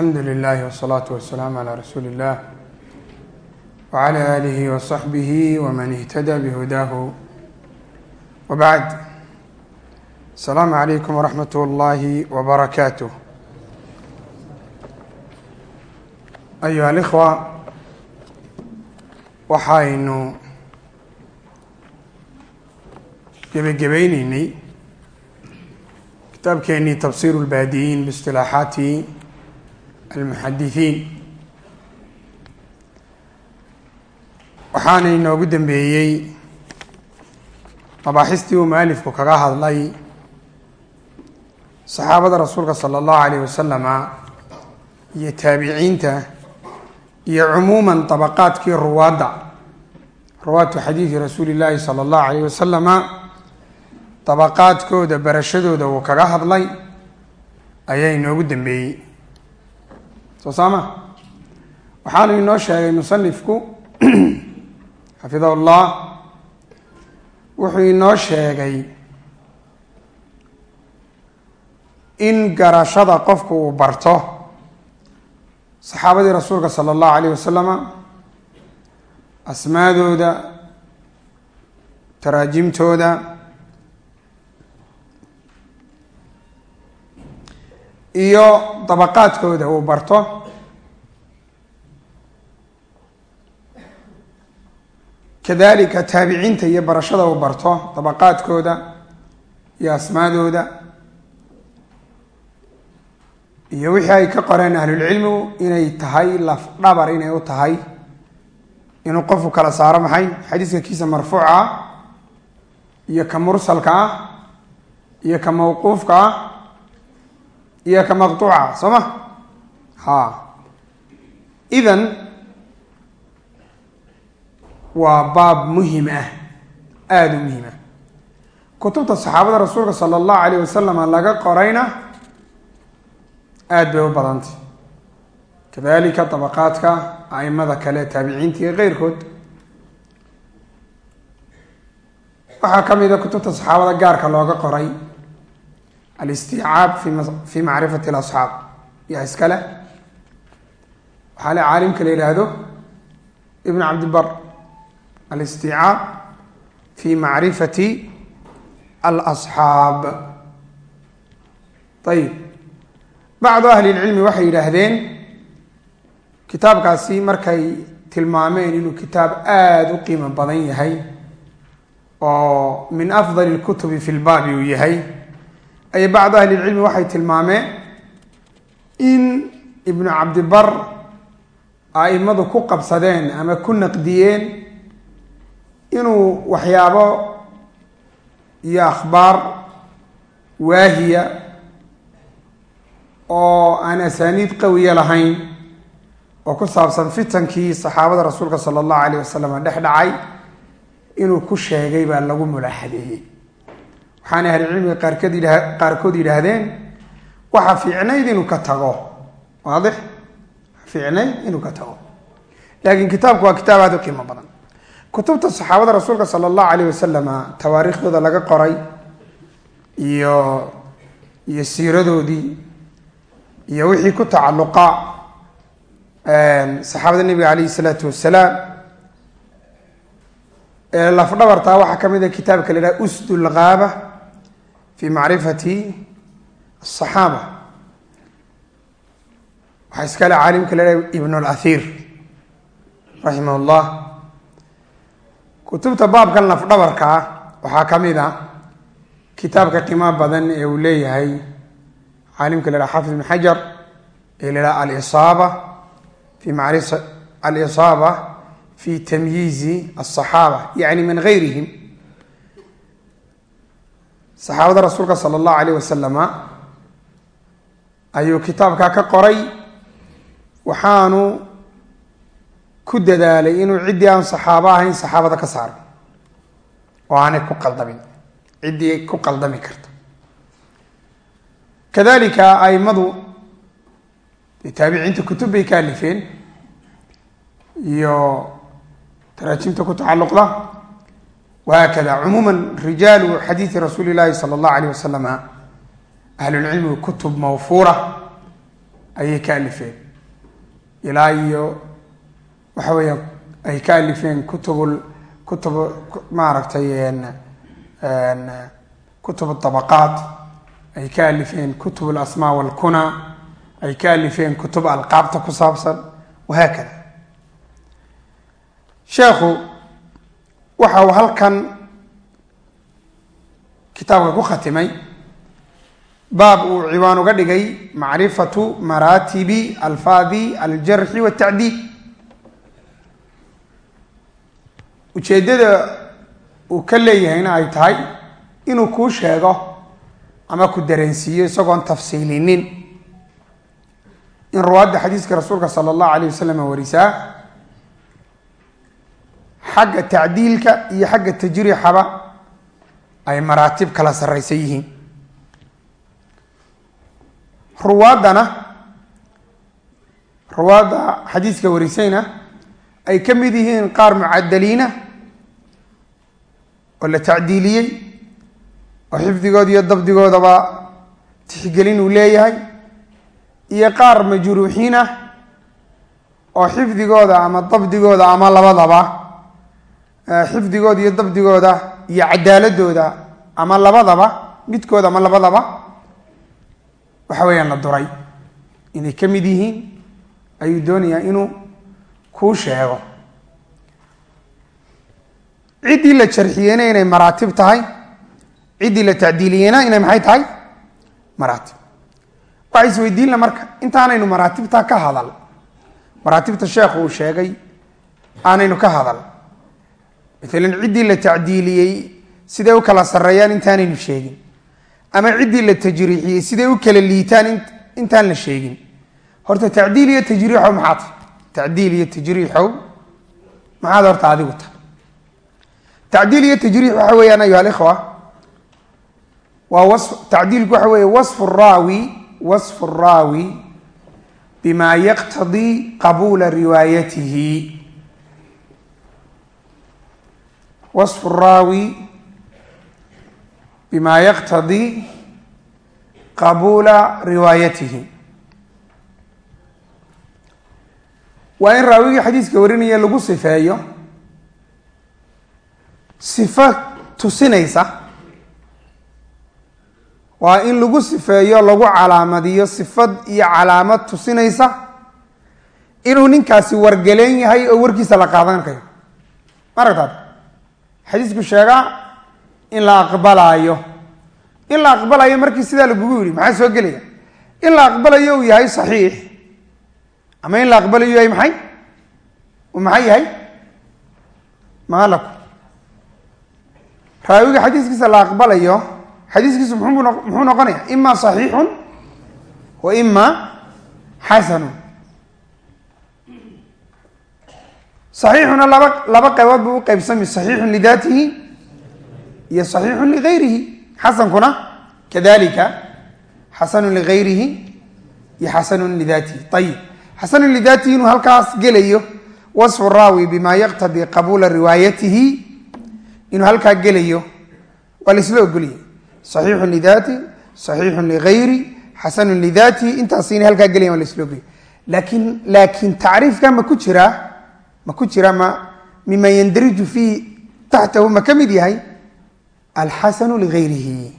alxamdu lilahi wsalaatu wasalaamu calaa rasuuli illah wacalaa aalihi wasaxbihi waman ihtada bihudaahu wabacd asalaamu calaykum waraxmat ullaahi wabarakaatuh ayuha alikhwa waxaynu gebagabayneynay kitaabkeenii tafsiru lbaadiyiin biistilaaxaati almuxadisiin waxaana inoogu dambeeyey mabaaxistii uu mualifku kaga hadlay saxaabada rasuulka sala allahu alayh wasalama iyo taabiciinta iyo cumuuman dabaqaadkii ruwaadda ruwaatu xadiidi rasuuli llaahi sala allahu alayh wasalama dabaqaadkooda barashadooda uu kaga hadlay ayaa inoogu dambeeyey soo saama? Waxaanu inoo sheegay musanifku xafidahu llah wuxuu inoo sheegay in garashada qofku uu barto saxaabadii rasuulka sala allahu alayh wasalama asmaadooda taraajimtooda iyo dabaqaadkooda uu barto. Kadalika taabiciinta iyo barashada uu barto dabaqaadkooda iyo asmaadooda iyo wixii ay ka qoreen ahlulcilmigu inay tahay laf dhabar inay u tahay. Inuu qofku kala saaro maxay? Xadiiska kiisa marfuuca ah iyo ka mursalka ah iyo ka mawquufka ah iyo ka maqtuuca soo ma ha. Idan waa baab muhiim ah aada u muhiim ah. Kutubta saxaabada rasuulka sala allahu alayh wasalama laga qorayna aada bay u badantay. Kadalika dabaqaadka aimada kale taabiciinta iyo keyrkood waxaa ka mid a kutubta saxaabada gaarka looga qoray alistiicaab fi macrifati lasxaab yaa iskale waxaa le caalimka la yidhaahdo ibn cabdibar alistiicaab fi macrifati alasxaab ayib bacdu ahli lcilmi waxay yidhaahdeen kitaabkaasi markay tilmaameen inuu kitaab aada u qiimo badan yahay oo min afdal lkutubi fi lbaabi uu yahay ay bacdu ahli lcilmi waxay tilmaameen in ibnu cabdibar aimadu ku qabsadeen ama ku naqdiyeen inuu waxyaabo iyo akhbaar waahiya oo aan asaaniid qawiya lahayn oo ku saabsan fitankii saxaabada rasuulka sala allahu alayh wasalam dhex dhacay inuu ku sheegay baa lagu mulaaxadeeyey waxaana ahlicilmiga qaarkood yidha qaarkood yidhaahdeen waxa fiicnayd inuu ka tago. Waadix? Fiicnayd inuu ka tago. Laakiin kitaabku waa kitaab aada u qiimo badan. Kutubta saxaabada rasuulka sala allahu alayh wasalama tawaariikhdooda laga qoray iyo iyo siiradoodii iyo wixii ku tacalluqa saxaabada nebiga alayhi isalaatu wasalaam lafdhabartaa waxaa ka mid a kitaabka la yhaha usd lgaaba fi macrifati asaxaaba waxaa iskale caalimka la yhaha ibn اlahir raximah llah kutubta baabkan lafdhabarka ah waxaa ka mid a kitaabka qiimo badan ee uu leeyahay caalimka la yhaha xafid ibn xajar ee la yhaha alisaaba fi mari alisaaba fi tamyiizi aلصaxaaba yani min gayrihim saxaabada rasuulka sala allahu alayh wasalama ayuu kitaabkaa ka qoray. Waxaanu ku dadaalay inuu ciddii aan saxaabo ahayn saxaabada ka saaro oo aanay ku qaldamin ciddii ku qaldami karta kadalika aimadu taabiciinta kutub bay ka alifeen iyo taraajimta ku tacalluqda wahaakada cumuuma rijaalu xadiidi rasuuli llahi sala allahu alayh wasalama ahlulcilmigu kutub mawfuura ayay ka alifeen ilaa iyo waxa weeya ay ka alifeen kutubul kutub maaragtay kutub dabaqaat ay ka alifeen kutub alasmaa walkuna ay ka alifeen kutub alqaabta ku saabsan wahaakada sheekhu waxa uu halkan kitaabka ku khatimay. Baab uu ciwaan uga dhigay macrifatu maraatibi alfaadi aljarxi watacdiil ujeeddada uu ka leeyahayna ay tahay inuu kuu sheego ama ku dareensiiyo isagoon tafsiilinin. In ruwaadda xadiiska rasuulka sala allahu alayh wasalam warisaa xagga tacdiilka iyo xagga tajriixaba ay maraatib kala sarraysan yihiin. Ruwaaddana ruwaadda xadiiska warisayna ay ka mid yihiin qaar mucadaliina oo la tacdiiliyey oo xifdigooda iyo dabdigoodaba tixgelin uu leeyahay iyo qaar majruuxiin ah oo xifdigooda ama dabdigooda ama labadaba xifdigooda iyo dabdigooda iyo cadaaladooda ama labadaba midkooda ama labadaba waxa weeyaan la duray. Inay ka mid yihiin ayuu doonayaa inuu kuu sheego. Ciddii la jarxiyeyna inay maraatib tahay. Ciddii la tacdiiliyeyna inay maxay tahay? Maraatib. Waxa isweydiinla marka intaanaynu maraatibta ka hadal. Maraatibta sheekhu uu sheegay aanaynu ka hadal maalan ciddii la tacdiiliyey siday u kala sarreeyaan intaanaynu sheegin? Ama ciddii la tajriixiyey siday u kala liitaan intaan la sheegin? Horta tacdiil iyo tajriixow maxaa tahay? Tacdiil iyo tajriixow maxaad horta adigu tahay. Tacdiil iyo tajriix waxa weeyaan ayuha alikhwa waa was tacdiilku waxa weeye wasfu raawi wasfu raawi bima yaqtadii qabuula riwaayatihi wasfu raawi bima yaqtadii qabuula riwaayatihi. Waa in raawigii xadiiska warinaya lagu sifeeyo. Sifo tusinaysa. Waa in lagu sifeeyo lagu calaamadiyo sifad iyo calaamad tusinaysa. Inuu ninkaasi wargeleen yahay oo warkiisa la qaadan kayo ma aragtaad xadiisku sheegaa in la aqbalaayo. In la aqbalayo markii sidaa lagugu yidhi maxaa soo gelaya? In la aqbalayo uu yahay saxiix. Ama in la aqbalayo yahay maxay? Uu maxay yahay? Maalaku raawiga xadiiskiisa la aqbalayo xadiiskiisu muxuu noqonaya ima صaxiixun wa ima xasanun saxiixuna laba laba qaybood buu uqaybsamay saxiixun lidaatihi iyo saxiixun ligayrihi. Xasankuna kadalika xasanun ligayrihi iyo xasanun lidaatihi. Ayib xasanun lidaatihi inuu halkaas gelayo wasfu raawi bima yaqtabi qabuula riwaayatihi. Inuu halkaa gelayo waa laisla ogoliyay saxiixun lidaati saxiixun ligayri xasanun lidaatihi intaas inay halkaa gelayan waa laisla ogoliyay laakiin laakiin tacriifka ma ku ma ku jira ma mima yandariju fii taxtahu ma ka mid yahay? Alxasanu ligayrihi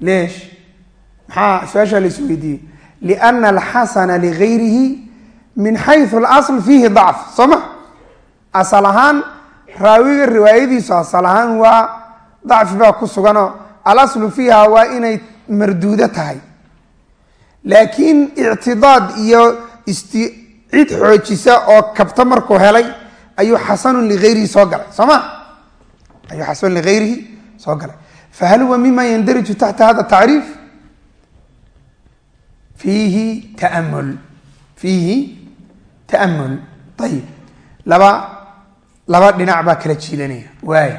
leesh maxaa su'aashaa la is weydiiyey? Liana alxasana ligayrihi min xayu اlasl fiihi dacf. Soo ma? Asal ahaan raawiga riwaayadiisu asal ahaan waa dacfi baa ku suganoo alaslu fiiha waa inay marduudo tahay. Laakiin ictidaad iyo cid xoojisa oo kabta markuu helay ayuu xasanun ligayrihi soo galay. Soo ma? Ayuu xasanun ligayrihi soo galay. Fahal huwa mima yandariju taxta hada tacriif? Fiihi taamul fiihi ta'amul ayib laba laba dhinac baa kala jiidanaya waay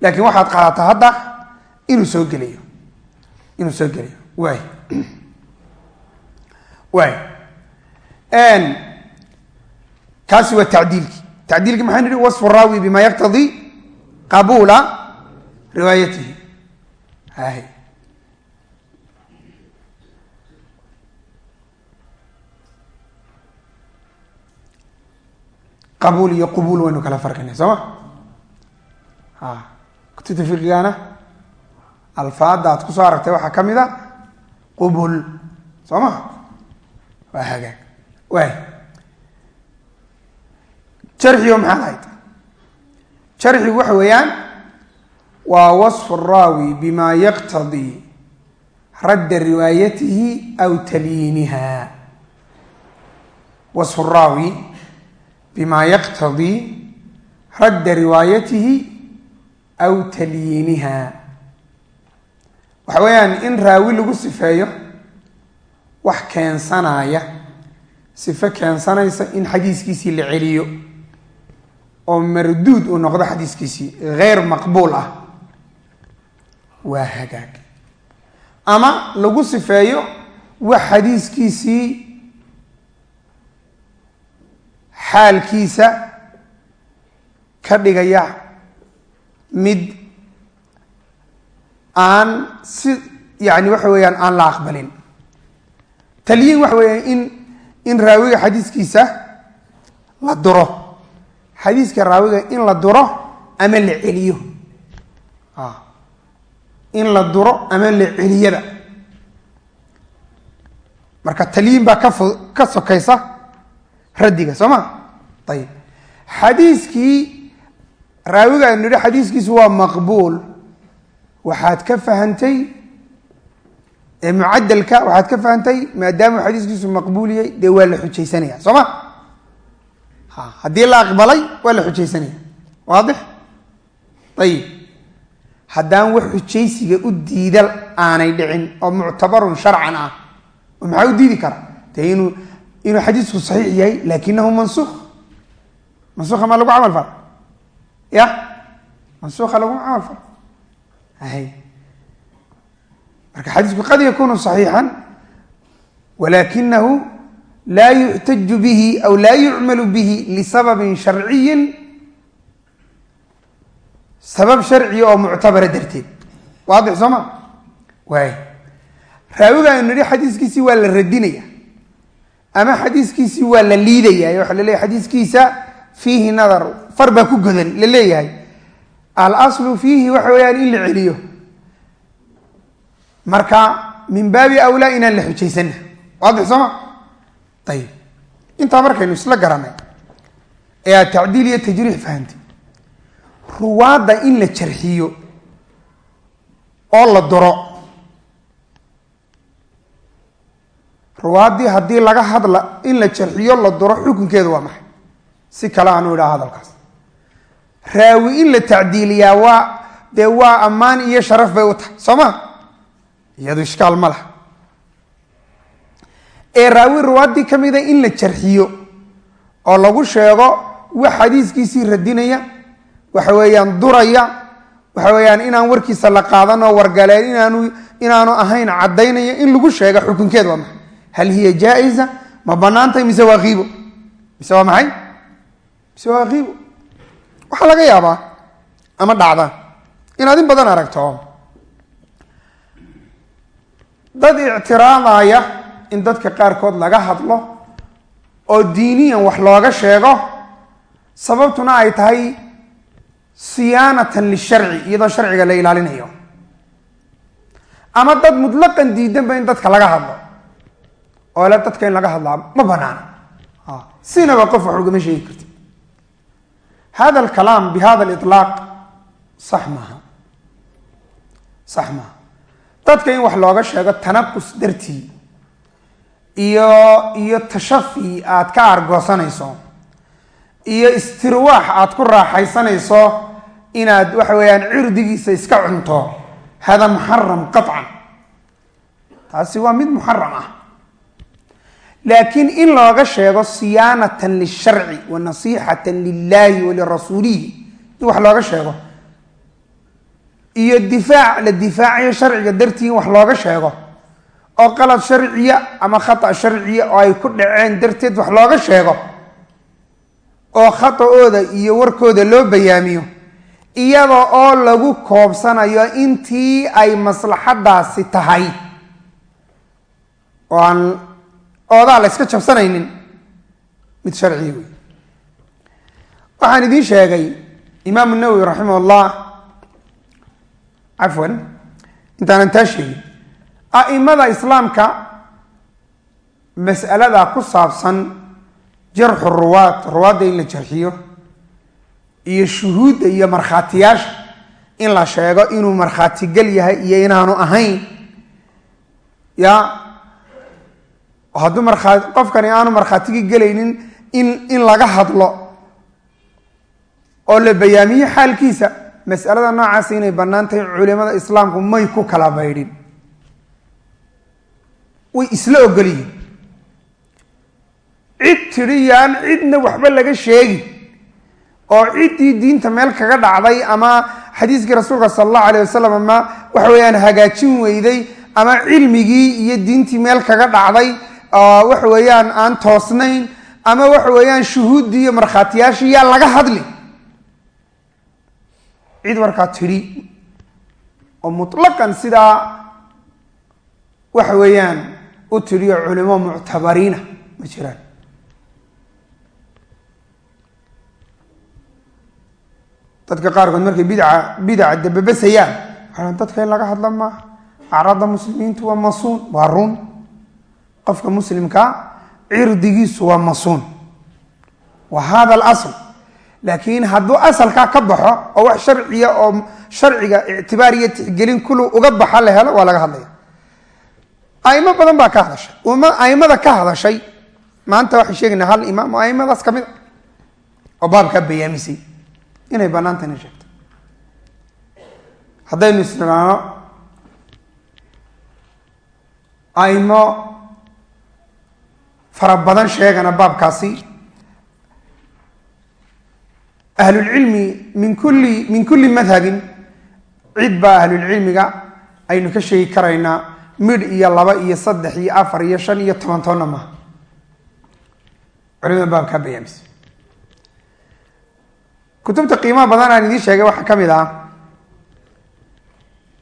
laakiin waxaad qaadataa hadda inuu soo gelayo. Inuu soo gelayo. Waay waay kaasi waa tadiilki tadiilki maxayn ihi wasfu raawi bima yaqtadi qabuula riwaayatihi. Qabuul iyo qubuul waynu kala farqinay soo ma? Kutubta fiqigana alfaada aad ku soo aragtay waxaa ka mid a qubul. Soo ma? Waa hagaag waay jarxigo maxaa lahayd? Jarxigu waxa weeyaan waa wasfu raawi bima yaqtadii radda riwaayatihi aw talyiiniha wasfu raawi bima yaqtadii radda riwaayatihi aw talyiiniha waxa weeyaan in raawi lagu sifeeyo wax keensanaya sifo keensanaysa in xadiiskiisii la celiyo oo marduud uu noqdo xadiiskiisii geyr maqbuul ah waa hagaag. Ama lagu sifeeyo wax xadiiskiisii xaalkiisa ka dhigaya mid aan si yani waxa weeyaan aan la aqbalin. Talyiin waxa weeyaan in in raawiga xadiiskiisa la duro. Xadiiska raawiga in la duro ama la celiyo. In la duro ama la celiyada. Marka talyiin baa kafo ka sokaysa raddiga soo ma? Ayib xadiiskii raawiga aynu nidhi xadiiskiisu waa maqbuul. Waxaad ka fahantay mucadalka waxaad ka fahantay maadaama xadiiskiisu maqbuuliyay dee waa la xujaysanaya soo ma? Ha haddii la aqbalay waa la xujaysanaya. Waadix? Ayib haddaan wax xujaysiga u diida aanay dhicin oo muctabarun sharcan ah oo maxaa u diidi kara? Dee inuu inuu xadiisku saxiix yahay lakinahu mansuuq mansuuka maa lagu camal fala ya mansuuka laguma camal falo hay marka xadiisku qad yakunu صaxiixا walakinahu laa yuxtaju bihi aw laa yucmalu bihi lisababi sharciyi sabab sharciya oo muctabara darteed. Waadix soo ma? Waay. Raawiga aynu nidhi xadiiskiisii waa la radinaya ama xadiiskiisii waa la liidaya waxaa la leeyahy xadiiskiisa fiihi nadar far baa ku godan la alaslu fiihi waxa weeyaan in la celiyo marka min baabi awlaa inaan la xujaysana waadix soo ma? Ayib intaa markaynu isla garanay ee aad tacdiil iyo tajriix fahamtay ruwaadda in la jarxiyo oo la duro ruwaaddii haddii laga hadla in la jarxiyo la duro xukunkeedu waa maxay? Si kale aanu idhaha hadalkaas. Raawi in la tacdiiliyaa waa dee waa ammaan iyo sharaf bay u tahay. Soo ma iyadu ishkaal ma laha. Ee raawi ruwaaddii ka mida in la jarxiyo oo lagu sheego wax xadiiskiisii radinaya waxa weeyaan duraya waxa weeyaan inaan warkiisa la qaadan oo wargaleen inaanu inaanu ahayn caddaynaya in lagu sheego xukunkeed waa maxay? Hal hiya jaa-isa? Ma banaantay mise waa kiibo mise waa maxay? Mise waa kiibo waxaa laga yaabaa ama dhacda. Inaad in badan aragto dad ictiraadaya in dadka qaarkood laga hadlo oo diiniyan wax looga sheego sababtuna ay tahay siyaanatan lisharci iyadoo sharciga la ilaalinayo. Ama dad mutlaqan diidanba in dadka laga hadlo oo le dadka in laga hadlaa ma banaana sinaba qof wax ugama sheegi karti hada alkalaam bi hada aliطlaaq sax maaha. Sax maaha dadka in wax looga sheego tanaqus dartii iyo iyo tashafi aad ka argoosanayso iyo istirwaax aad ku raaxaysanayso inaad waxa weeyaan cirdigiisa iska cunto hada muxaram qaطcan taasi waa mid muxaram ah. Laakiin in looga sheego siyaanatan lisharci wa nasixatan lilahi walirasuulihi in wax looga sheego iyo difaac la difaacayo sharciga dartii in wax looga sheego oo qalad sharciya ama khata sharciya oo ay ku dhaceen darteed wax looga sheego oo khata-ooda iyo warkooda loo bayaamiyo iyada oo lagu koobsanayo intii ay maslaxadaasi tahay. Oo aan oodaa la yska jabsanaynin mid sharciya wey waxaan idiin sheegay imaamu nawowi raximah llah cafwan intaanan taa sheegin. A'imada islaamka mas'alada ku saabsan jarxu ruwaad ruwaadda in la jarxiyo iyo shuhuudda iyo markhaatiyaasha in la sheego inuu markhaatigel yahay iyo inaanu ahayn ya hadduu markaa qofkani aanu markhaatigi gelaynin in in laga hadlo oo la bayaamiyo xaalkiisa mas'alada noocaasa inay bannaan tahay culimada islaamku may ku kala baydhin way isla ogolyihin cid tidhi cidna waxba laga sheegi oo ciddii diinta meel kaga dhacday ama xadiiskii rasuulka sala allahu alayh wasalam ama waxa weeyaan hagaajin weyday ama cilmigii iyo diintii meel kaga dhacday waxa weeyaan aan toosnayn ama waxa weeyaan shuhuuddii iyo markhaatiyaashii yaa laga hadli cid markaa tidhi oo mutlaqan sidaa waxa weeyaan u tidhi oo culimo muctabariina ma jiraan. Dadka qaarkood markay bidca bidaca dababasayaan waxaa dadka in laga hadla maaha acraadda muslimiintu waa masuun waa run qofka muslimkaa cirdigiisu waa masuun. Wa hada alasl laakiin hadduu asalkaa ka baxo oo wax sharciya oo sharciga ictibaar iyo tixgelin kulu uga baxa la helo waa laga hadlaya. Aimo badan baa ka hadashay. Aimada ka hadashay maanta waxay sheegaynaa hal imaam oo aimadaas ka mid a oo baabkaa bayaamisay inay banaanta sheegto. Haddaynu isniraano aimo fara badan sheegana baabkaasi ahlulcilmi min kulli min kulli madhabin. Cid baa ahlulcilmiga aynu ka sheegi karaynaa midh iyo laba iyo saddex iyo afar iyo shan iyo toban toonna maaha culimada baabkaa bayaamisa kutubta qiimaha badan aan idiin sheegay waxaa ka mid ah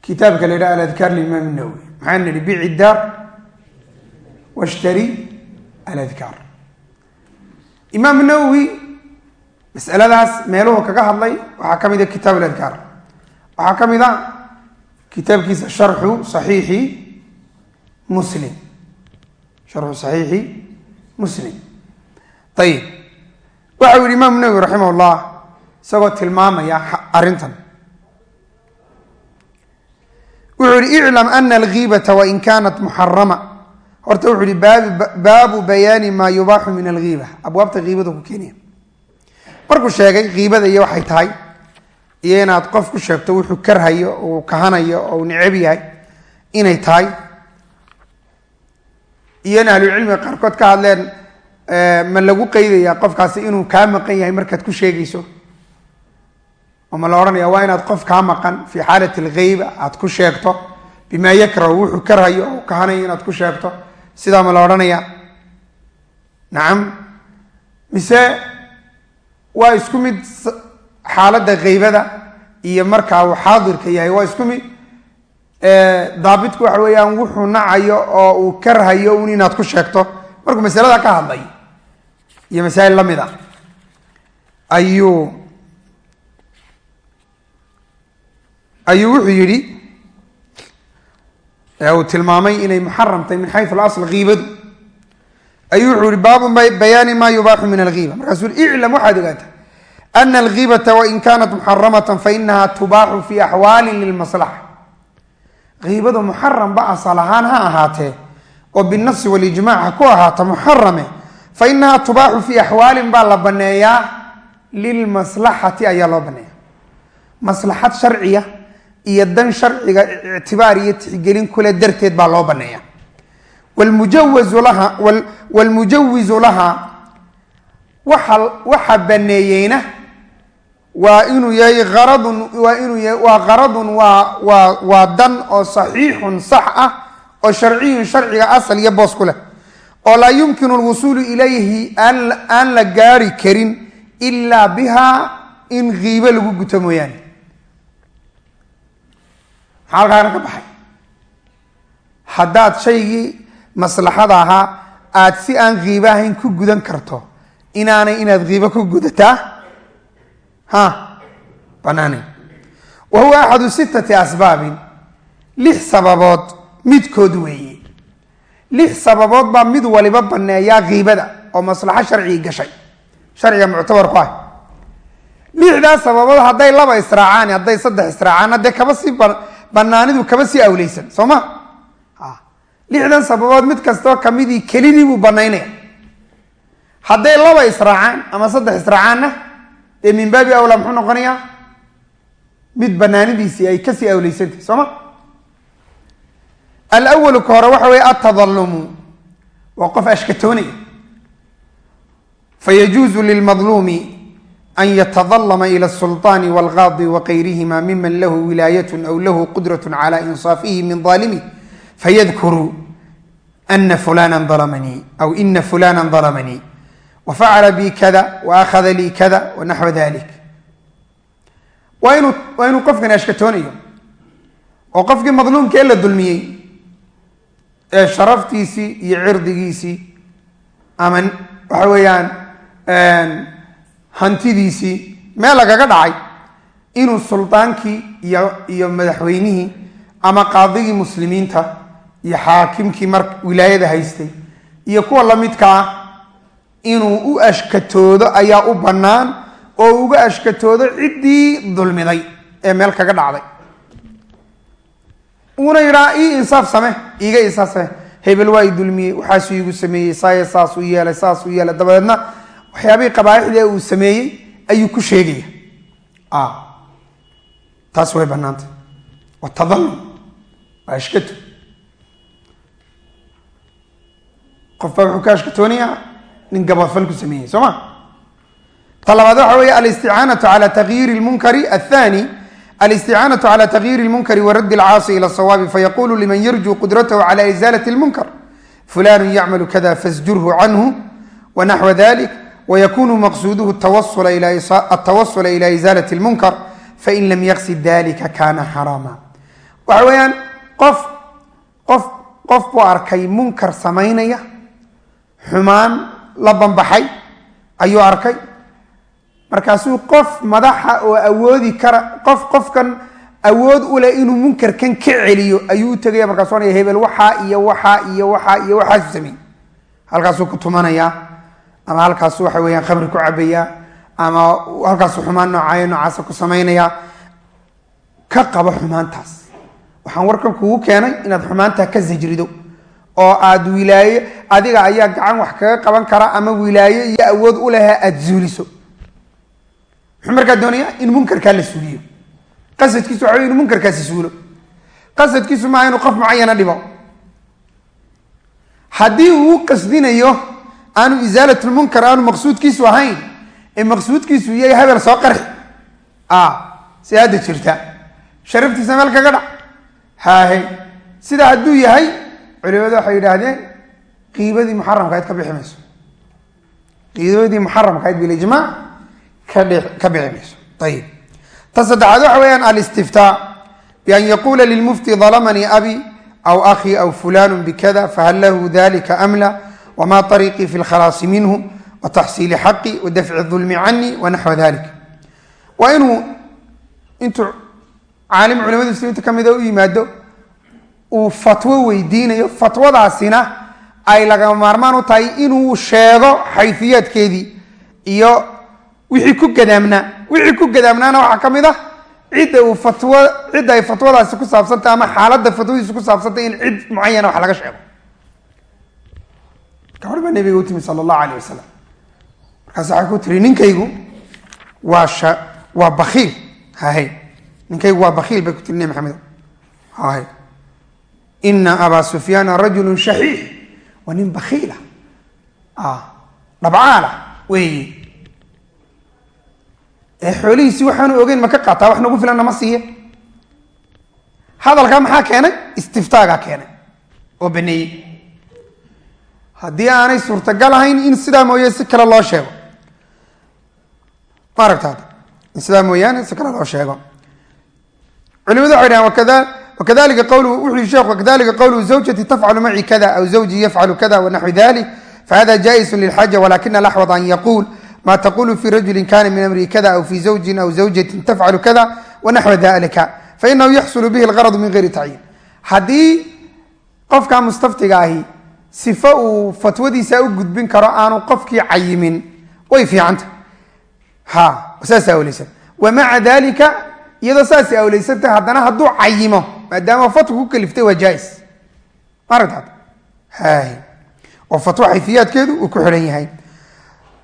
kitaabka la yidhaha aladkaar limaam nawowi maxaan nidhi bici daar washtari aladkaar. Imaam nawowi masaladaas meeluhu kaga hadlay waxaa ka mid a kitaab aladkaar. Waxaa ka mid a kitaabkiisa sharxu saxiixi muslim. Sharxu saxiixi muslim. Ayib waxa yihi imaam nawowi raximah llah isagoo tilmaamaya arrintan. Wuxuu yihi iclam ana algiibata wain kanat muxarama horta wuxuu yihi baabu bayaani maa yubaaxu min algiiba abwaabta kiibada ku keenaya markuu sheegay kiibada iyo waxay tahay iyo inaad qof ku sheegto wuxuu karhayo uu kahanayo oo uu yahay inay tahay. Iyo in ahlucilmiga qaarkood ka hadleen ma lagu qeydaya qofkaasi inuu kaa maqan yahay markaad ku sheegayso? Ma la odhanaya waa inaad qof kaa maqan fi xaalat algeyba aad ku sheegto. Bima yakrahu wuxuu karhayo oo kahanayo inaad ku sheegto. Sidaa ma la odhanaya nacam mise waa isku mid xaaladda keybada iyo markaa uu xaadirka yahay. Waa isku mid daabitku waxa weeyaan wuxuu nacayo oo uu karhayo un inaad ku sheegto. Markuu masalada ka hadlay iyo masaa'il la mid a ayuu ayuu wuxuu yidhi uu tilmaamay inay muxaramtay min xayu alasl kiibadu ayuu wuxuu yihi baabu bayaani ma yubaaxu min algiiba markaasuu iclam waxaad ogaata ana algiibata wain kanat muxaramata fainaha tubaaxu fi axwaali lilmaslaxa. Kiibadu muxaramba asal ahaan ha ahaatee oo binasi walijmac ha ku ahaata muxarame fa inaha tubaaxu fi axwaalin baa la baneeyaa lilmaslaxati ayaa loo baneeya maslaxad sharciya iyo dan sharciga ictibaar iyo tixgelin kule darteed baa loo baneeya wlmujawizu laha waxa baneeyeyna waa inuu yahay waa qaradun waa dan oo saxiixun sax ah oo sharciyun sharciga asal iyo boos ku leh oo laa yumkinu lwusuulu ilayhi aan la gaari karin ilaa biha in kiibo lagu guto mooyaane maxaa halkaana ka baxay haddaad shaygii maslaxada ahaa aada si aan kiibo ahayn ku gudan karto. Inaanay inaad kiibo ku gudataa ha banaanayn wa huwa axadu sittati asbaabin. Lix sababood midkood weeye. Lix sababood baa mid waliba baneeyaa kiibada oo maslaxo sharcigi gashay. Sharciga muctabar ku ah. Lixdaas sababood hadday laba israacaan hadday saddex israacaan haddee kaba sii banaanidu kaba sii awleysan soo ma lixdan sababood mid kastoo kamidii kelidii buu banaynaya hadday laba israacaan ama saddex israacaanna dee min baabi awlaa muxuu noqonayaa mid banaanidiisii ay kasii awleysantahy soo ma alwalu ka hore waxa weeye atadalumu waa qof ashkatoonaya fayajuuzu lilmadluumi an yatadalama ila الsulطani wاlqaadi wakayrihima miman lahu wilaayat aw lahu qudraة clى insaafihi min ظaalimi fayadkuru ana fulana dalmanii aw ina fulana dalmanii wafacala bi kada waakhada lii kada wanaxwa dalik waa inuu waa inuu ashkatoonayo oo qofkii madluumka ee la dulmiyey ee sharaftiisii iyo cirdigiisii ama waxa weeyaan hantidiisii meel lagaga dhacay inuu suldaankii iyo iyo madaxweynihii ama qaadigii muslimiinta iyo xaakimkii mar wilaayada haystay iyo kuwa lamidka ah inuu u ashkatoodo ayaa u bannaan oo uga ashkatoodo ciddii dulmiday ee meel kaga dhacday. Uuna yidhaa ii insaaf same iiga insaaf same hebel waa i dulmiyey waxaasuu iigu sameeyey saye saasuu yeelay saasuu yeelay. Dabadeedna waxyaabihii qabaaixdii uu sameeyey ayuu ku sheegaya. Taas way banaantay waa tadalum waa ashkato qof baa wuxuu ka ashkatoonayaa nin gabafal ku sameeyey soo ma? Ta labaad waxa weeye alisticaanatu cala tagyiiri lmunkari athani alisticaanatu cala tagyiiri lmunkari waraddi alcaasi ila sawaabi fayaqulu liman yarjuu qudratahu cala izaalati lmunkar fulanu yacmalu kada fasjurhu canhu wanaxwa dalik wykunu maqsuuduhu atawasula ila izaalat lmunkar fain lam yaqsid dalika kana xaraama waxa weeyaan qof qof qof buu arkay munkar samaynaya xumaan la banbaxay ayuu arkay. Markaasuu qof madaxa oo awoodi kara qof qofkan awood u leh inuu munkarkan ka celiyo ayuu u tegaya. Markaasu onaya hebel waxaa iyo waxaa iyo waxaa iyo waxaasu sameey halkaasuu ku tumanaya ama halkaasu waxa weyaan khamri ku cabaya ama halkaasu xumaan noocayo noocaasa ku samaynaya ka qabo xumaantaas. Waxaan warkan kugu keenay inaad xumaantaa ka sajrido oo aad wilaaye adiga ayaa gacan wax kaga qaban kara ama wilaaye iyo awood u leha aada zuuliso. Muxuu markaa doonaya in munkarkaa la suuliyo. Qasadkiisu waxa wey inu munkarkaasi suulo. Qasadkiisu maaha inuu qof mucayana dhibo. Haddii uu qasdinayo aanu isaalat lmunkar aanu maqsuudkiisu ahayn ee maqsuudkiisu yahay habel soo qarxi si hadda jirta. Sharaftiisa meel kaga dhac. Haahe sida hadduu yahay culimadu waxay yidhaahdeen qiibadii muxaramkahayd ka bixi mayso. Qiibadii muxaramkahayd bilijmaac kadhi ka bixi mayso. Ayib ta saddexaad waxa weeyaan alistiftaa bian yaquula lilmufti dalamanii abi aw akhii aw fulanu bikada fahal lahu dalika am la wma ariiqii fi lkhalaasi minhu wataxsiili xaqi wadafci dulmi canii wanaxwa dalik waa inuu intuu caalim culamada muslimiinta ka mida u yimaado uu fatwo weydiinayo fatwadaasina ay lagama maarmaan u tahay inuu sheego xayfiyaadkeedii iyo wixii ku gadaamnaa wixii ku gadaamnaana waxaa ka mid ah cidda uu fatwo cidda ay fatwadaasi ku saabsantay ama xaaladda fatwadiisu ku saabsantay in cid mucayana wax laga sheego. Gabadh baa nabiga u timi sala allahu alayh wasalam markaas waxay ku tiri ninkaygu waa waa bakiil hahe ninkaygu waa bakiil bay ku tiri nebi maxamed. Hahe ina abaa sufyaana rajulu shaxiix waa nin bakiila dhabcaala weeye ee xoolihiisi waxaanu ogeyn ma ka qaataa wax nagu filanna ma siiye. Hadalkaa maxaa keenay? Istiftaagaa keenay oo baneeyey. Haddii aanay suurtagal ahayn in sidaa mooye si kale loo sheego. Ma aragtaad in sidaa mooyaane si kale loo sheego. Culimadu waxay dhahen wakada qawluhu wuxuu sheekhu wakadalika qawluhu zawjati tafcalu maci kada aw zawji yafcalu kada wanaxwi dalik fahada jaisu lilxaja walakina alaxwad an yaquul ma taqulu fi rajuli kana min amrihi kada aw fi zawjin aw zawjatin tafcalu kada wanaxwa dalika fainahu yaxsulu bihi algaradu min gayri tacyiin haddii qofka mustaftiga ahi sifo uu fatwadiisa u gudbin karo aanu qofkii cayimin way fiicanta ha saasaa awleysan wamaca dalika iyadoo saasay awleysantah haddana hadduu cayimo maadaama fatwa ku kaliftay waa jaa-is maaragtaad oo fatwo xayfiyaadkeedu uu ku xidhan yahay.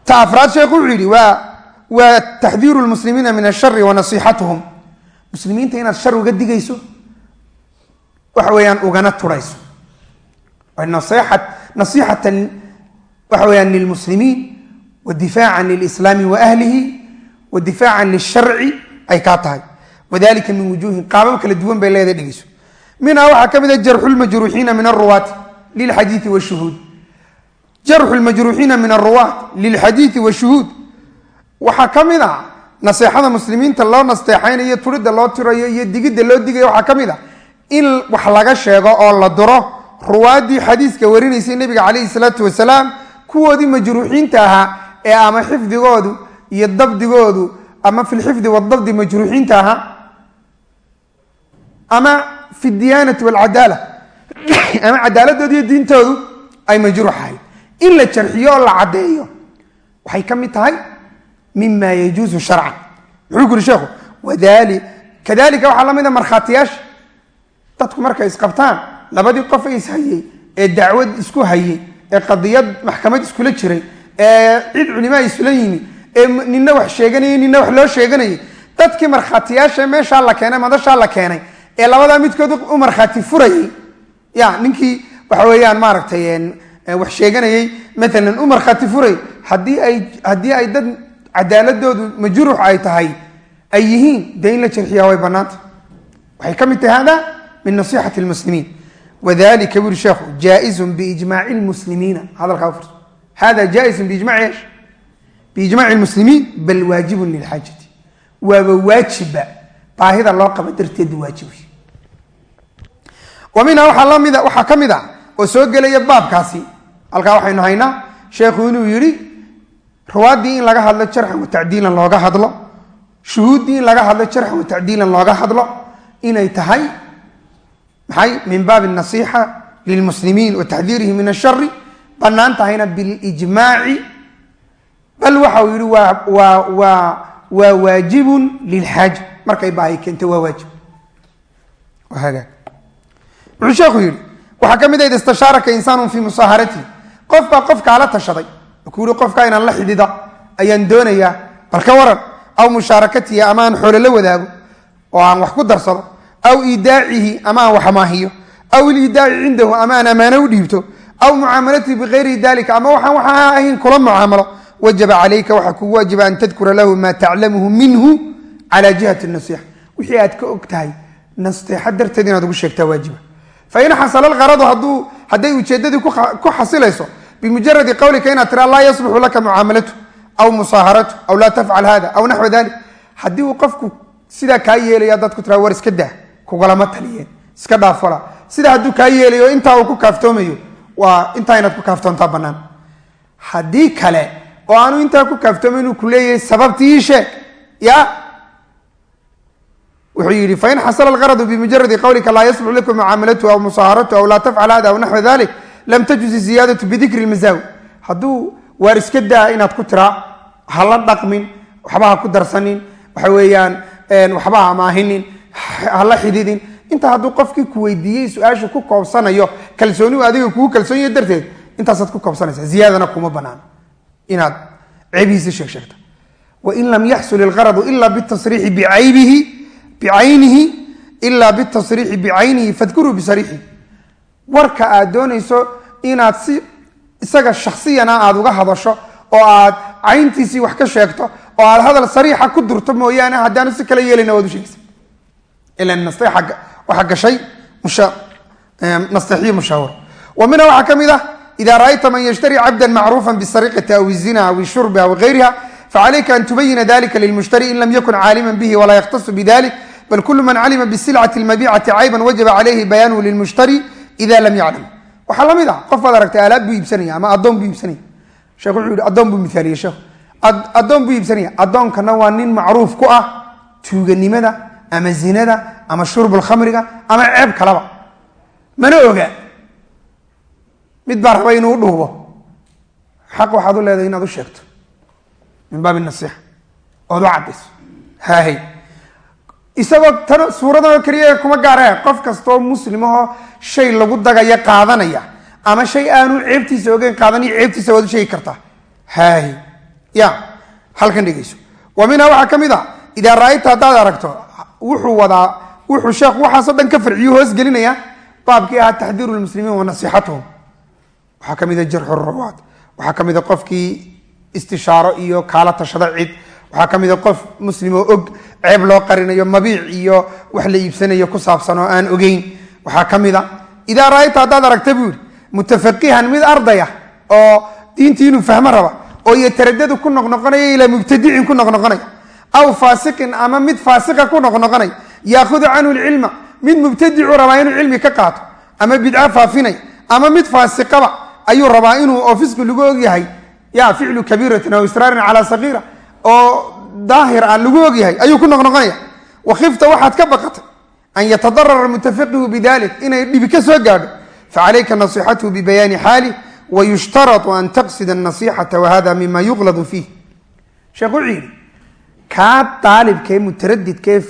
Ta afraad sheekhu wuxuu yidhi waa waa taxdiiru lmuslimiina min ashari wa muslimiinta inaad shar uga digayso waxa weeyaan ugana turayso. Nasixatan waxa weyaan lilmuslimiin wa difaacan lilislaami wa ahlihi wa difaacan lisharci ay kaa tahay wadalika min wujuuhin qaabab kala duwan bay leedahay dhegeyso minhaa waxaa ka mid a jarxu lmajruuxiina min aruwaati lilxadiidi washuhuud jarxu lmajruuxiina min aruwaat lilxadiidi washuhuud waxaa ka mid ah naseexada muslimiinta loo nasteexaynayo turida loo tirayo iyo digidda loo digayo waxaa ka mid ah in wax laga sheego oo la duro ruwaaddii xadiiska warinaysay nebiga calayhi salaatu wasalaam kuwoodii majruuxiinta ahaa ee ama xifdigoodu iyo dabdigoodu ama fi lxifdi wadabdi majruuxiinta ahaa ama fi diyaanati walcadaala ama cadaaladoodu iyo diintoodu ay majruux ahayd. In la jarxiyo oo la caddeeyo waxay ka mid tahay mima yajuusu sharcan. Muxuu kuri sheekhu kadalika waxaa la mid a markhaatiyaasha dadku markay isqabtaan labadii qof ee ishayey ee dacwad isku hayey ee qadiyad maxkamad iskula jiray ee cid culimaa isula yimi ee nina wax sheeganayay nina wax loo sheeganayay. Dadkii markhaatiyaasha meeshaa la keenay madashaa la keenay ee labadaa midkood u markhaati furayay ya ninkii waxa weeyaan maaragtay wax sheeganayay maalan u markhaati furayay haddii ay haddii ay dad cadaaladoodu majruux ay tahay ay yihiin dee in la jarxiyaa way banaanta waxay ka mid tahay hada min nasixati lmuslimiin wadalika buri sheekhu jaaizun biijmaaci lmuslimiina hadalkaa ufurso hada jaaizun biijmaci eesh biijmaci lmuslimiin bal waajibun lilxaajati. Waaba waajiba. Baahida loo qaba darteed waajib wa minha waxaa ka mid a oo soo gelaya baabkaasi. Halkaa waxaynu haynaa sheekhu inuu yidhi ruwaaddii in laga hadlo jarxan wa tacdiilan looga hadlo. Shuhuuddii in laga hadlo jarxan wa tacdiilan looga hadlo. Inay tahay maxay? Min baabi nasiixa lilmuslimiin wa taxdiirihim min ashari bannaan tahayna bilijmaaci bal waxa uu yihi waa waa waa waa waajibun lilxaaja markay baahi keento waa waajib. Hagaag wuxuu sheekhu yihi waxaa ka mid ayd istashaaraka insaanun fii musaaharatihi qof baa qof kaala tashaday ku yihi qofkaa inaan la xidhiida ayaan doonayaa bal ka waran aw mushaarakatihi ama aan xoolo la wadaago oo aan wax ku darsado aw idaacihi ama aan wax amaahiyo aw ilidaaci cindahu ama aan ammaano u dhiibto aw mucaamalatihi bikayri dalika ama waxaan waxaa ahayn kula mucaamalo wajaba calayka waxaa kugu waajiba an tadkura lahu maa taclamuhu minhu cala jihati nasixa wixii aad ka og tahay nasteexa darteed inaad ugu sheegtaa waajiba fain xasala lgaradu hadduu hadday ujeeddadii ku xasilayso bimujaradi qawlika inaad tiraa laa yasluxu laka mucaamalatu aw musaaharatu aw laa tafcal hada aw naxwa dalik haddii uu qofku sidaa kaa yeelaya dad ku tiraa war iska dah kugalama taliyeen iska dhaafala sida hadduu kaa yeelayo intaa uu ku kaaftoomayo waa intaa inaad ku kaaftoontaa bannaan haddii kale oo aanu intaa ku wuxuu yidhi fain xasala algaradu bimujaradi qawlika laa yaslux lakum mucaamalatu aw musaaharatu aw laa tafcal hada aw naxwa dalik lam tajuzi ziyaadatu bidikri lmasaawi hadduu waar iska daa inaad ku tiraa ha la dhaqmin waxba ku darsanin waxa weeyaan waxba ha amaahinin ha la xididin intaa hadduu qofkii ku weydiiyey su'aashu ku koobsanayo kalsooniu adiga kugu kalsoonyaha darteed intaasaad ku koobsanaysa ziyaadana kuma banaan. Inaad ceebihiisi sheeg sheegta. Wain lam yaxsul ilgaradu ila bitasriixi bicaybihi bicaynihi ila bitasriixi bicaynihi fadkuruu bisariixi warka aad doonayso inaad si isaga shaksiyana aad uga hadasho oo aad cayntiisii wax ka sheegto oo aad hadal sariixa ku durto mooyaane haddaanu si kala yeelana waad u sheegaysa. Ilan nasteexa waxaa gashay nasteexiyo mushaawar. Wa minha waxaa ka mid ah ida ra'ayta man yashtari cabda macruufa bisariqati aw izina aw ishurbi aw gayriha facalayka an tubayina dalika lilmushtari in lam yakun caaliman bihi walaa yakhtasu bidalik bal kulu man calima bisilcati lmabicati cayban wajaba calayhi bayaanuhu lilmushtari ida lam yaclam waxaa la mid ah qof baad aragtay aalaab buu iibsanaya ama addoon buu iibsanaya sheekh wuxuu yihi addoon buu miaaliyey sheekhu addoon buu iibsanaya addoonkana waa nin macruuf ku ah tuuganimada ama zinada ama shurbulkhamriga ama ceeb kalaba mana oga mid baa raba inuu dhuubo xaq waxaad u leedahay inaad u isagoo tan suuradan oo keliya kuma gaaree qof kastoo muslimahoo shay lagu dagaya qaadanaya ama shay aanu ceebtiisa ogeyn qaadanaya ceebtiisa waad u sheegi kartaa haahay ya halkan dhegeyso wa minhaa waxaa ka mid a idaa ra'ayta haddaad aragto wuxuu wadaa wuxuu sheekhu waxaasoo dhan ka farciyo hoos gelinaya baabkii ahaa taxdiiru lmuslimiin wa nasixatuhum waxaa ka mid a jarxu rawaad waxaa ka mid a qofkii istishaaro iyo kaala tashada cid waxaa ka mid a qof muslim oo og ceeb loo qarinayo mabiic iyo wax la iibsanayo ku saabsan oo aan ogeyn. Waxaa ka mid a idaa ra'ayta haddaad aragta buu yihi mutafaqihan mid ardaya oo diintii inuu fahmo raba oo yataradadu ku noqnoqonaya ilaa mubtadicin ku noqnoqonaya aw faasiqin ama mid faasiqa ku noqnoqonay yaahudu canhu lcilma mid mubtadicu rabaa inuu cilmi ka qaato ama bidca faafinay ama mid faasiqaba ayuu rabaa inuu oo lagu ogyahay. Ya ficlu kabiiratin aw israarin calaa sagiira oo daahir ah lagu ogyahay ayuu ku noqnoqonaya wakifta waxaad ka baqatay an yatadarara mutafaqihu bidalik inay dhibi ka soo gaadho. Facalayka nasixatuhu bibayaani xaalih wayushtarau an taqsida nasixata wahada mima yuqladu fiih sheekh wuxuu yidhi kaa daalibkae mutaradidkae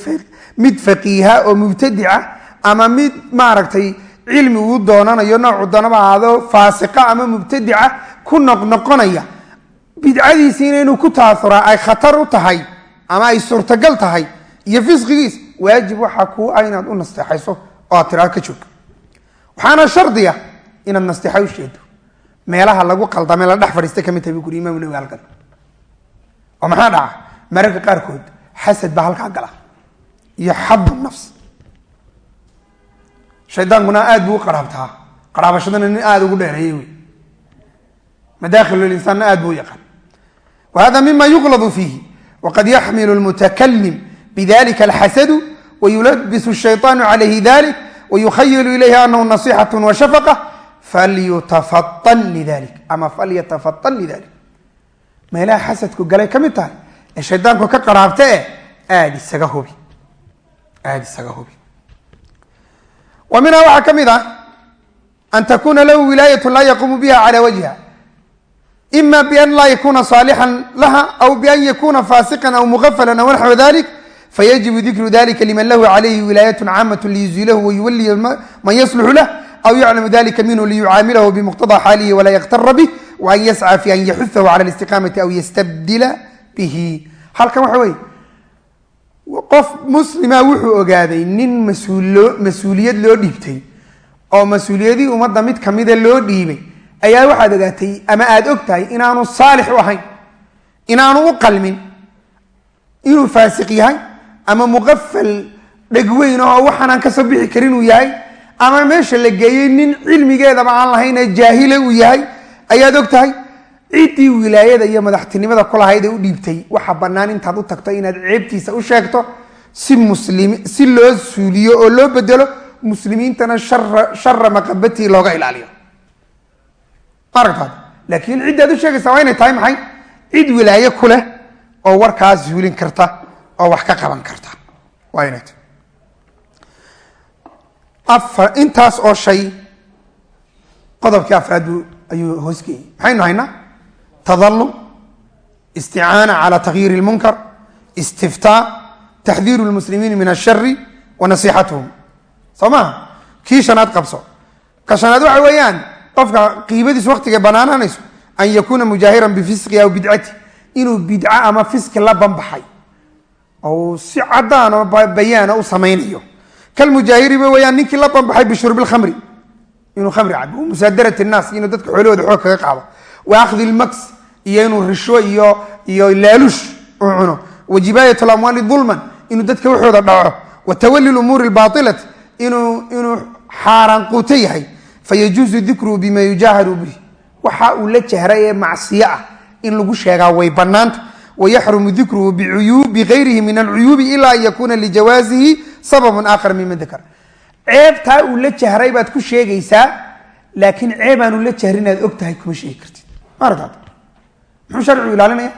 mid faqiiha oo mubtadica ama mid maaragtay cilmi uu doonanayo noocu doonaba ahaado faasiqa ama mubtadica ku noqnoqonaya bidcadiisi inaynu ku taauraa ay khatar u tahay ama ay suurtagal tahay iyo fisqigiis waajib waxaa kuu ah inaad u nasteexayso oo aad tiraado ka joog waxaana shardiya inaad nasteexa u sheedo meelaha lagu qaldame la dhex fadhiista ka mid tahay bu kuri imam nawi halkan. Oo maxaa dhaca mararka qaarkood xasad baa halkaa gala. Iyo xadu nafs. Shaydaankuna aad buu u qaraabtaa. Qaraabashadana nin aada ugu dheereeyey wey. Madaakhillinsaanna aad buu u yaqaan wa hada mima yuqladu fiihi waqad yaxmilu lmutakalim bidalika alxasadu wayulabisu shayطaanu calayhi dalik wayukhayilu ilayhi anahu nasixat washafaqa falyutafaan lidalik ama falyatafaan lidalik meelaha xasadku galay ka mid tahay ee shaydaanku ka qaraabta eh aada isaga hubi aada isaga hubi wa minhaa waxaa ka mid ah an takuna lahu wilaayat laa yaquumu biha cala wajha ima bian laa yakuna saalixan laha aw bian yakuna faasiqan aw mugafalan aw naxwa dalik fayajibu dikru dalika liman lahu calayhi wilaayat caamat liyuzilahu wayuwaliya man yasluxu lah aw yaclamu dalika minhu liyucaamilahu bimuqtada xaalihi walaa yaktara bih waan yascى fi an yaxuahu cala اlistiqaamati aw yastabdila bihi halkan waxa weye qof muslima wuxuu ogaaday nin mas'uuliyad loo dhiibtay oo mas'uuliyadii ummadda mid kamida loo dhiibay ayaa waxaad ogaatay ama aada og tahay inaanu saalix u ahayn inaanu u qalmin inuu faasiq yahay ama muqafal dhegweyn oo waxaanaan ka soo bixi karin uu yahay ama meesha la geeyey nin cilmigeedaba aan lahayn ee jaahile uu yahay ayaad og tahay ciddii wilaayada iyo madaxtinimada kulahayd ee u dhiibtay waxa bannaan intaad u tagto inaad ceebtiisa u sheegto si loo suuliyo oo loo bedelo muslimiintana shara maqabatii looga ilaaliyo maaragtaad laakiin ciddaad u sheegaysaa waa inay tahay maxay? Cid wilaaye ku leh oo warkaas suulin karta oo wax ka qaban karta. Waa inay tahay. Afar intaas oo shay qodobkii afraad buu ayuu hoosgeeyey maxaynu haynaa tadalum isticaana cala takyiiri اlmunkar istiftaa taxdiiru lmuslimiina min ashari wa nasixatuhum soo maha kii shanaad qabso? Ka shanaad waxa weeyaan qofka qiibadiis waktiga banaanaanayso an yakuuna mujaahiran bifisqi aw bidcati inuu bidco ama fiski la banbaxay oo si cadaan oo bayaana u samaynayo. Kalmujaahiriba weyaan ninkii la banbaxay bishurbi lkhamri inuu khamri cabo musaadarat nnaas inuu dadka xoolahooda xoog kaga qaado. Wa lmaks iyo inuu rishwo iyo iyo laalush u cuno. Wa jibaayat lamwaali dulman inuu dadka waxooda dhaco. Wa tawali lumuuri lbaailati inuu inuu xaaraan yahay fayajuuzu dikruhu bima yujaaharu bih waxa uu la jahray ee macsiyo ah in lagu sheegaa way bannaanta. Wayaxrumu dikruhu bigayrihi min alcuyuubi ila an yakuna lijawaazihi sababun aakhar mima dakar ceebtaa uu la jahray baad ku sheegaysaa laakiin ceeb aanu la jahrin og tahay kuma sheegi kartid. Maaragtaad muxuu sharcigu ilaalinaya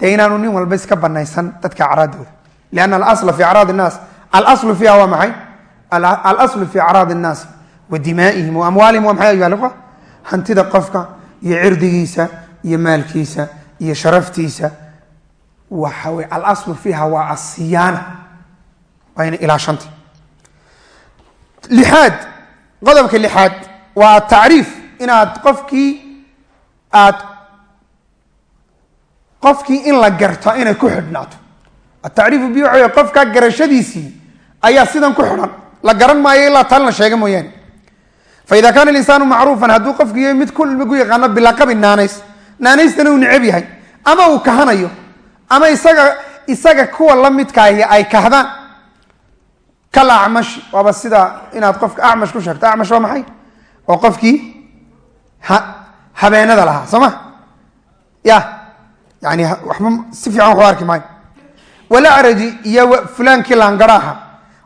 dee inaanu nin walba iska banaysan dadka acraadooda lianna alasla fi acraad innaas alaslu fiiha waa maxay? Alaslu fi acraad innaasi wa dimaa'ihim wa amwaalihim waa maxay ayuha liqa hantida qofka iyo cirdigiisa iyo maalkiisa iyo sharaftiisa waxa wey alaslu fiiha waa asiyaana waa ina lixaad qodobka lixaad waa tacriif inaad qofkii aad qofkii in la garto inay ku xidhnaato atacriifu bi waxa wey qofkaa garashadiisii ayaa sidan ku xidhan la garan maayo ilaa tan la sheega mooyaane faida kaana linsaanu macruufan hadduu qofku yahay mid kulmigu yaqaano bilaqabi naanays naanaystana uu necab yahay ama uu kahanayo ama isaga isaga kuwa la midkaahi ay kahdaan kal acmash waaba sida inaad qofka acmash ku sheegto acmash waa maxay oo qofkii habeenada lahaa soo ya yani waxba si fiican waxu arki maayo walacraji iyo fulaankii laangaraaha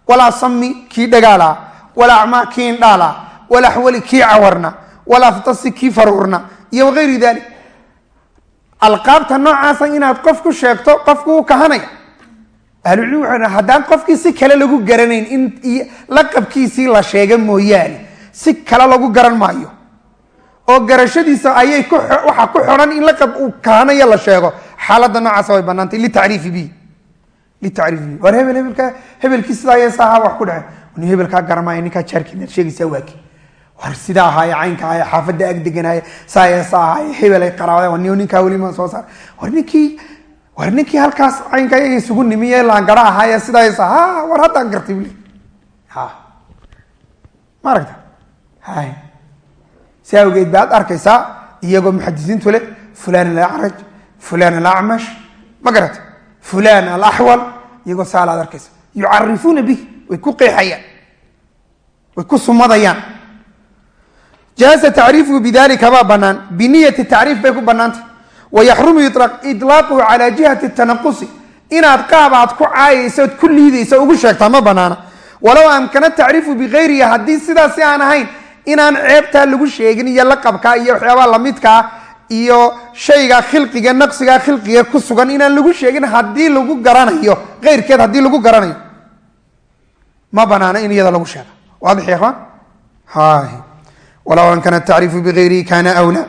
walaa sami kii dhagaalaha walaa acmaa kii indhaala walaxwali kii cawarna walaftasi kii faruurna iyo wagayri dalik alqaabta noocaasa inaad qof ku sheegto qofku u kahanaya. Ahlucilmi waxay haddaan qofkii si kale lagu garanayn in laqabkiisii la sheega mooyaane si kale lagu garan maayo. Oo garashadiisa ayay waxa ku xidhan in laqab uu kahanayo la sheego. Xaaladda noocaasa way banaantay litacriifi bi litacriifi bi war hebel hebelka hebelkii sidaa yeesaaha wax ku dhace hebelkaa garamaayo ninkaa jaarkiinaad sheegaysaa waaki war sidaa ahaaye caynka ahaaye xaafadda ag deganaaye saa yeesa ahaaye hebel ay qaraabada niyo ninkaa welimaa soo saar. War ninkii war ninkii halkaas caynka ayaga isugu nimiye laangara ahaaye sidaa yeesa ha war haddaan gartay buli ha. Ma aragta? Hay. Si awgeed baad arkaysaa iyagoo muxadisiintu le fulan alacraj fulan alacmash ma garata? Fulan alaxwal iyagoo saalaad arkaysa. Yucarifuuna bih way ku qeexayaan. Way ku sumadayaan jaaza tacriifuhu bidalika baa banaan biniyati tacriif bay ku banaantay wayaxrumu iطlaaquhu cala jihati tanaqusi inaad qaab aad ku caayayso ood ku liidayso ugu sheegtaa ma banaana walow amkana tacriifu bigayrihi haddii sidaasi aan ahayn inaan ceebtaa lagu sheegin iyo laqabkaa iyo waxyaabaa lamidkaa iyo shayga khilqiga naqsiga khilqiga ku sugan inaan lagu sheegin haddii lagu garanayo keyrkeed haddii lagu garanayo ma banaana in iyada lagu sheega waadix ya ikhwaan walow an kana tacrifu bigayrihi kana wlaa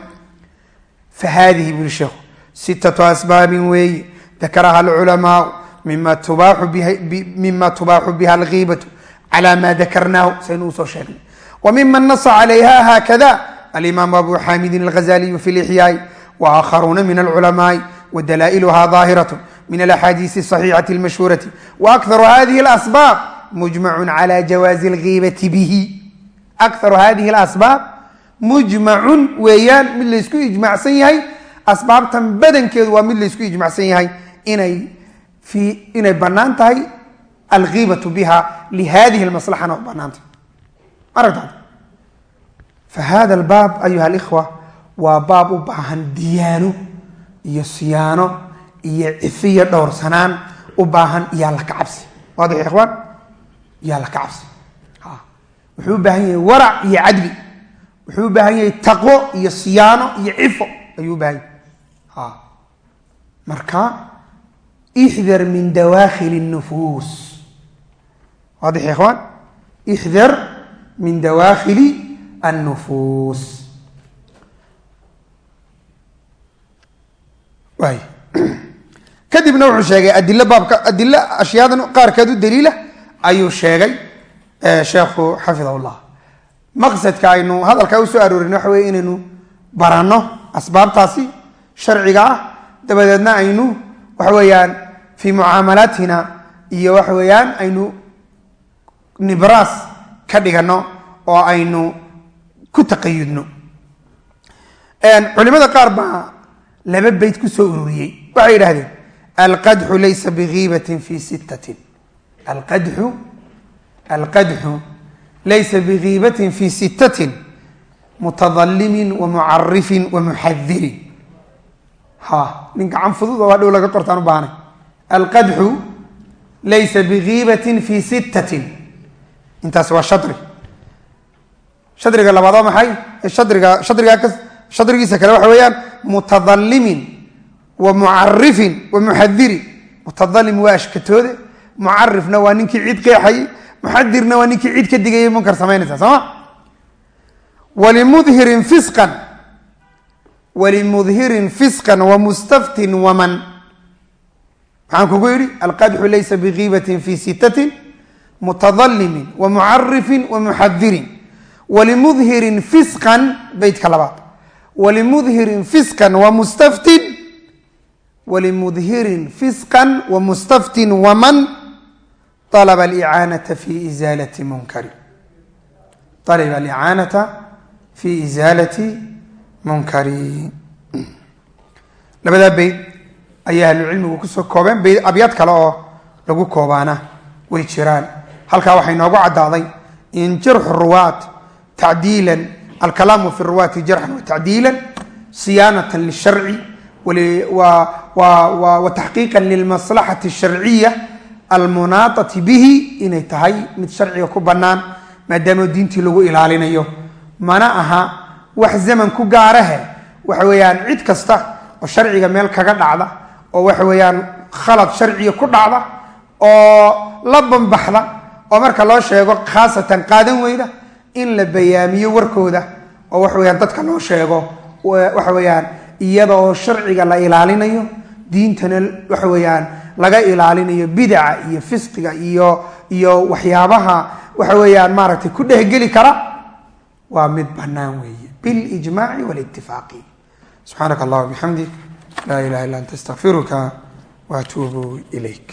fa haadihi bul sheekhu sittatu asbaabin weeye dakaraha alculamaau mima tubaaxu biha algiibatu cala ma dakarnaahu saynu u soo sheegnay wa miman nasa calayha haakada alimaam abu xaamidin alghazaliyu fi lixyaai wa aakharuuna min alculamaai wa dalaa'iluha daahiratu min alaxaadiisi asaxiixati almashhuurati wa akharu hadihi alasbaab mujmacun cala jawaazi algiibati bihi akharu hadihi اlasbaab mujmacun weeyaan mid laysku ijmacsan yahay asbaabtan badankeedu waa mid laysku ijmacsan yahay inay bannaan tahay algiibatu biha lihadihi اlmaslaxana banaantah maragta fa hada albaab ayuha alikhwa waa baab u baahan diyaano iyo siyaano iyo cifiyo dhowrsanaan u baahan iyo alla ka cabsi waadix ikhwaan cabsi wuxuu u baahan yahay warac iyo cadli wuxuu u baahan yahay taqwo iyo siyaano iyo cifo ayuu u baahan yahay. Marka ixdar min dawakhili nufuus. Waadix ikhwaan ixdar min dawakhili annufuus. Waay. Kadibna wuxuu sheegay adilo baabka adilo ashyaadan qaarkeed u daliila ayuu sheegay sheekhu xafidah llah maqsadka aynu hadalkaa u soo aroorin waxa weye inaynu baranno asbaabtaasi sharciga ah. Dabadeedna aynu waxa weeyaan fii mucaamalaatina iyo waxa weeyaan aynu nibraas ka dhigano oo aynu ku taqayudno. Culimada qaar baa laba beyt ku soo ururiyey. Waxay yidhahdeen alqadxu laysa bigiibatin fi sittatin. Alqadxu alqadxu laysa bigiibatin fi sittatin mutadalimin wa mucarifin wa muxadirin ha nin gacan fudud oo hadhow laga qortaan u baahnay alqadxu laysa bigiibatin fi sittatin intaas waa shadri shadriga labaad waa maxay shadriga shadrigaa shadrigiisa kale waxa weeyaan mutadalimin wa mucarifin wa muxadirin mutadalim waa ashkatoode mucarifna waa muxadirna waa ninkii cid ka digayay munkar samaynaysa soo ma? Walimudhirin fisqan. Walimudhirin fisqan wamustaftin waman maxaan kugu yidhi alqadxu laysa bigiibatin fi sitatin mutadalimin wamucarifin wamuxadirin walimudhirin fisqan beytka labaad. Walimudhirin fisqan wamustaftin walimudhirin fisqan wamustaftin waman alaba alicaanata fi izaalati munkari alaba alicaanata fi izaalati munkari labadaa beyd ayaa ahlucilmigu ku soo koobeen beyd abyaad kale oo lagu koobaana way jiraan halkaa waxay noogu caddaaday in jarxu ruwaat tacdiilan alkalaamu fi ruwaati jarxan wa tacdiilan siyaanatan lisharci wa taxqiiqan lilmaslaxati asharciya almunaatati bihi inay tahay mid sharciga ku bannaan maadaama diintii lagu ilaalinayo. Mana aha wax zaman ku gaarahe waxa weeyaan cid kasta oo sharciga meel kaga dhacda oo waxa weeyaan khalad sharciga ku dhacda oo la bambaxda oo marka loo sheego khaasatan qaadan weyda in la bayaamiyo warkooda oo waxa weyaan dadka loo sheego waxa weeyaan iyada oo sharciga la ilaalinayo diintana waxa weeyaan laga ilaalinayo bidaca iyo fisqiga iyo iyo waxyaabaha waxa weeyaan maaragtay ku dhehgeli kara waa mid bannaan weeye. Bilijmaaci walitifaaqi subxaanaka allah bixamdik laa ilaha illa anta astaqfiruka waatuubu ilayk